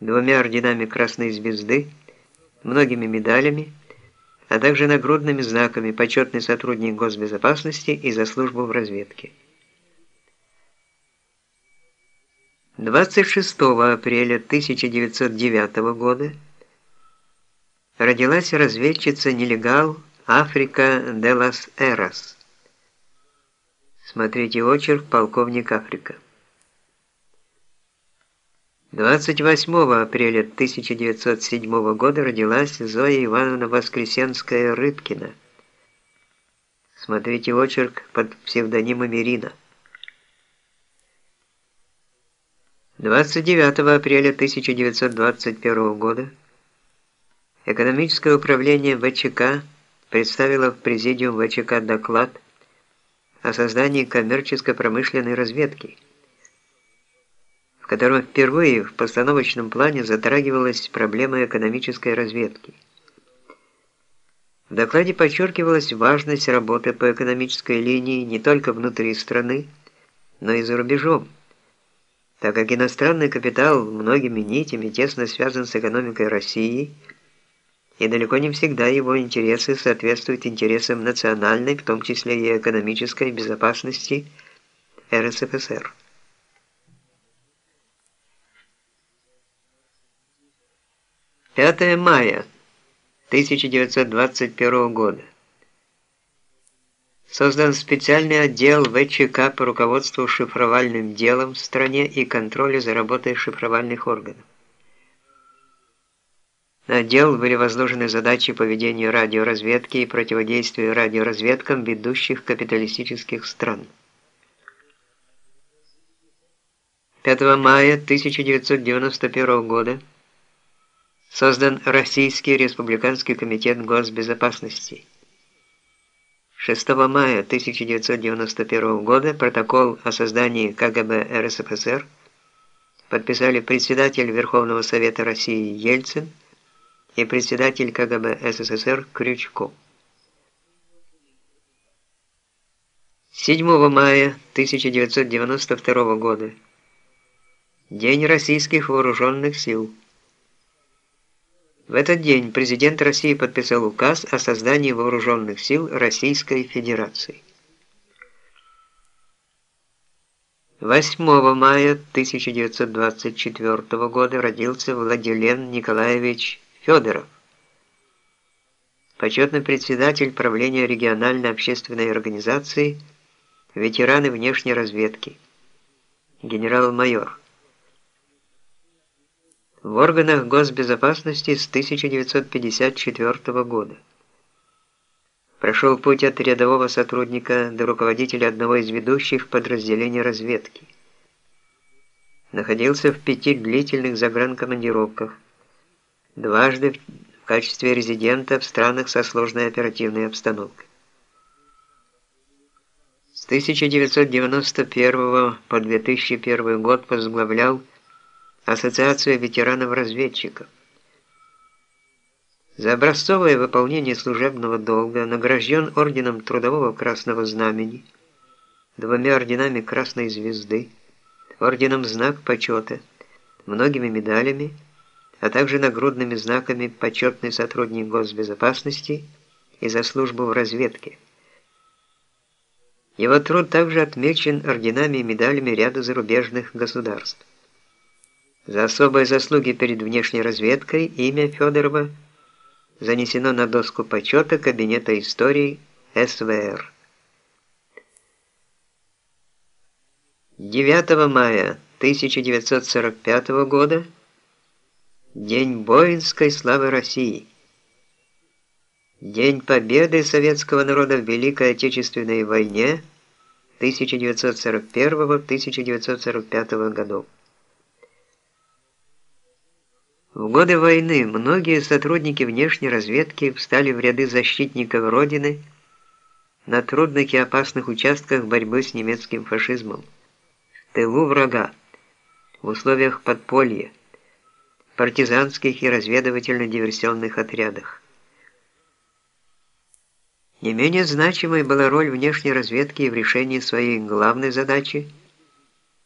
двумя орденами Красной Звезды, многими медалями, а также нагрудными знаками «Почетный сотрудник госбезопасности» и «За службу в разведке». 26 апреля 1909 года родилась разведчица-нелегал Африка де лас Эрас. Смотрите очерк «Полковник Африка». 28 апреля 1907 года родилась Зоя Ивановна Воскресенская-Рыбкина. Смотрите очерк под псевдонимом Ирина. 29 апреля 1921 года экономическое управление ВЧК представило в Президиум ВЧК доклад о создании коммерческо-промышленной разведки, в котором впервые в постановочном плане затрагивалась проблема экономической разведки. В докладе подчеркивалась важность работы по экономической линии не только внутри страны, но и за рубежом, так как иностранный капитал многими нитями тесно связан с экономикой России, и далеко не всегда его интересы соответствуют интересам национальной, в том числе и экономической безопасности РСФСР. Пятое мая 1921 года. Создан специальный отдел ВЧК по руководству шифровальным делом в стране и контролю за работой шифровальных органов. На отдел были возложены задачи по ведению радиоразведки и противодействию радиоразведкам ведущих капиталистических стран. 5 мая 1991 года создан Российский республиканский комитет госбезопасности. 6 мая 1991 года протокол о создании КГБ РСФСР подписали председатель Верховного Совета России Ельцин и председатель КГБ СССР Крючков. 7 мая 1992 года. День российских вооруженных сил. В этот день президент России подписал указ о создании вооруженных сил Российской Федерации. 8 мая 1924 года родился Владилен Николаевич Федоров, почетный председатель правления региональной общественной организации «Ветераны внешней разведки», генерал-майор в органах госбезопасности с 1954 года. Прошел путь от рядового сотрудника до руководителя одного из ведущих подразделений разведки. Находился в пяти длительных загранкомандировках, дважды в качестве резидента в странах со сложной оперативной обстановкой. С 1991 по 2001 год возглавлял Ассоциация ветеранов-разведчиков. За образцовое выполнение служебного долга награжден орденом Трудового Красного Знамени, двумя орденами Красной Звезды, орденом Знак Почета, многими медалями, а также нагрудными знаками «Почетный сотрудник госбезопасности» и «За службу в разведке». Его труд также отмечен орденами и медалями ряда зарубежных государств. За особые заслуги перед внешней разведкой имя Федорова занесено на доску почета Кабинета истории СВР. 9 мая 1945 года День воинской славы России. День победы советского народа в Великой Отечественной войне 1941-1945 годов. В годы войны многие сотрудники внешней разведки встали в ряды защитников Родины на трудных и опасных участках борьбы с немецким фашизмом, в тылу врага, в условиях подполья, партизанских и разведывательно-диверсионных отрядах. Не менее значимой была роль внешней разведки в решении своей главной задачи –